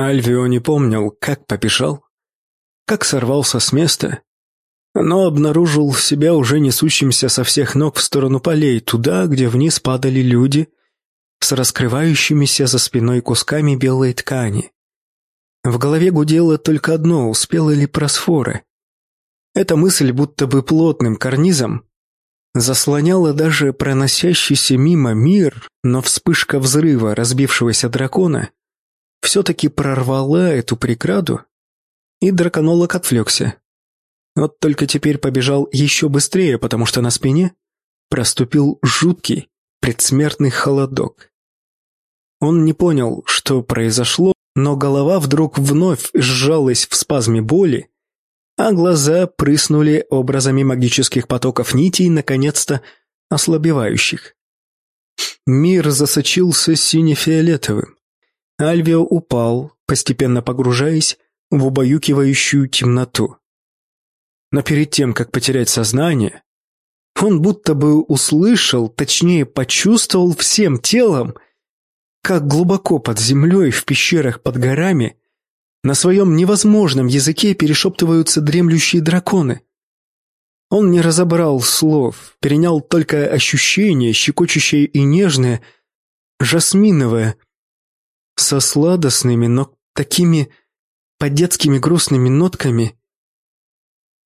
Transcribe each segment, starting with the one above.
Альвио не помнил, как побежал, как сорвался с места, но обнаружил себя уже несущимся со всех ног в сторону полей, туда, где вниз падали люди с раскрывающимися за спиной кусками белой ткани. В голове гудело только одно, успела ли просфора. Эта мысль будто бы плотным карнизом заслоняла даже проносящийся мимо мир, но вспышка взрыва разбившегося дракона все-таки прорвала эту преграду, и драконолог отвлекся. Вот только теперь побежал еще быстрее, потому что на спине проступил жуткий предсмертный холодок. Он не понял, что произошло, но голова вдруг вновь сжалась в спазме боли, а глаза прыснули образами магических потоков нитей, наконец-то ослабевающих. Мир засочился сине-фиолетовым. Альвио упал, постепенно погружаясь в убаюкивающую темноту. Но перед тем, как потерять сознание, он будто бы услышал, точнее почувствовал всем телом, как глубоко под землей в пещерах под горами на своем невозможном языке перешептываются дремлющие драконы. Он не разобрал слов, перенял только ощущение, щекочущее и нежное, жасминовое, со сладостными, но такими по-детскими грустными нотками.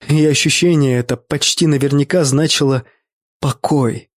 И ощущение это почти наверняка значило «покой».